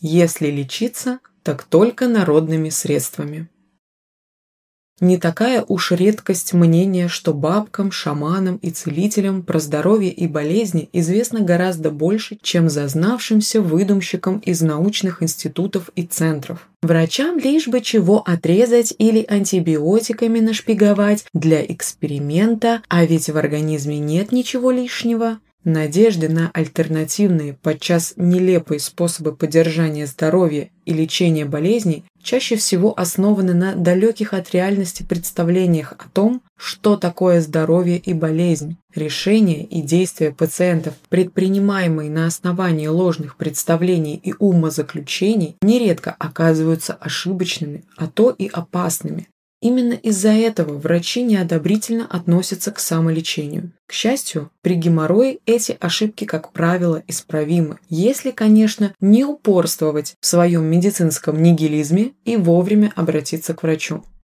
Если лечиться, так только народными средствами. Не такая уж редкость мнения, что бабкам, шаманам и целителям про здоровье и болезни известно гораздо больше, чем зазнавшимся выдумщикам из научных институтов и центров. Врачам лишь бы чего отрезать или антибиотиками нашпиговать для эксперимента, а ведь в организме нет ничего лишнего. Надежды на альтернативные, подчас нелепые способы поддержания здоровья и лечения болезней чаще всего основаны на далеких от реальности представлениях о том, что такое здоровье и болезнь. Решения и действия пациентов, предпринимаемые на основании ложных представлений и умозаключений, нередко оказываются ошибочными, а то и опасными. Именно из-за этого врачи неодобрительно относятся к самолечению. К счастью, при геморрое эти ошибки, как правило, исправимы, если, конечно, не упорствовать в своем медицинском нигилизме и вовремя обратиться к врачу.